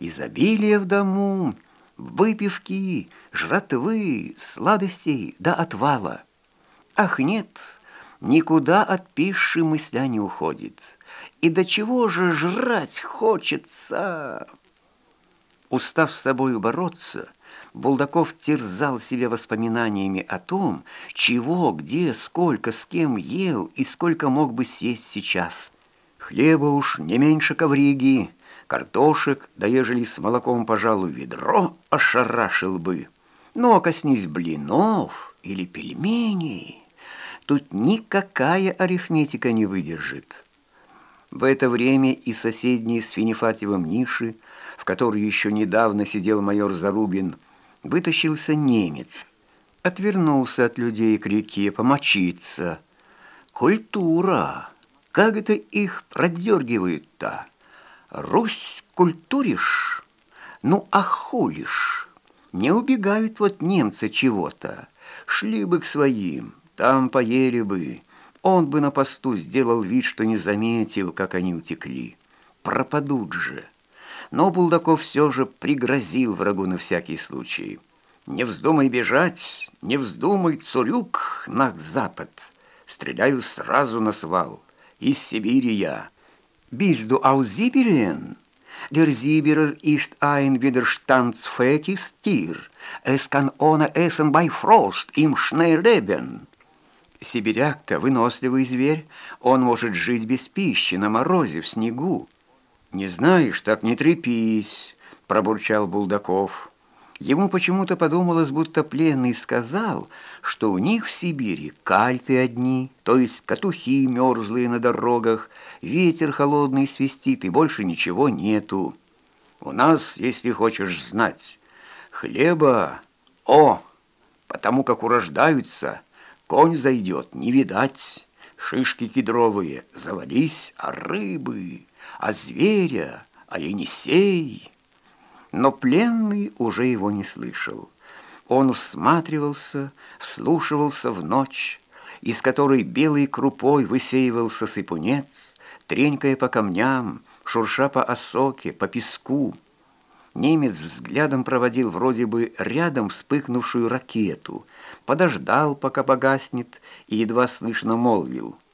изобилие в дому, выпивки, жратвы, сладостей до отвала. Ах, нет, никуда от пищи мысля не уходит. И до чего же жрать хочется? Устав с собою бороться, Булдаков терзал себя воспоминаниями о том, чего, где, сколько, с кем ел и сколько мог бы съесть сейчас. Хлеба уж не меньше ковриги, картошек, да ежели с молоком, пожалуй, ведро ошарашил бы. Но коснись блинов или пельменей, тут никакая арифметика не выдержит. В это время и соседние с Финифатьевым ниши, в которой еще недавно сидел майор Зарубин, вытащился немец. Отвернулся от людей к реке помочиться. Культура! Как это их продергивают-то? Русь культуришь? Ну, а хулишь? Не убегают вот немцы чего-то. Шли бы к своим, там поели бы. Он бы на посту сделал вид, что не заметил, как они утекли. Пропадут же. Но Булдаков все же пригрозил врагу на всякий случай. «Не вздумай бежать, не вздумай, цурюк, на запад. Стреляю сразу на свал. Из Сибири я». «Bist du aus Sibirien?» Der Sibirer ist ein widerstandsfähiges Tier. Es kann ohne Essen bei Frost im Schnee leben. Сибиряк-то выносливый зверь, он может жить без пищи на морозе, в снегу. «Не знаешь, так не трепись», — пробурчал Булдаков. Ему почему-то подумалось, будто пленный сказал, что у них в Сибири кальты одни, то есть катухи мерзлые на дорогах, ветер холодный свистит и больше ничего нету. У нас, если хочешь знать, хлеба, о, потому как урождаются, конь зайдет, не видать, шишки кедровые, завались, а рыбы, а зверя, а Енисей... Но пленный уже его не слышал. Он всматривался, вслушивался в ночь, из которой белой крупой высеивался сыпунец, тренькая по камням, шурша по осоке, по песку. Немец взглядом проводил вроде бы рядом вспыхнувшую ракету, подождал, пока погаснет, и едва слышно молвил —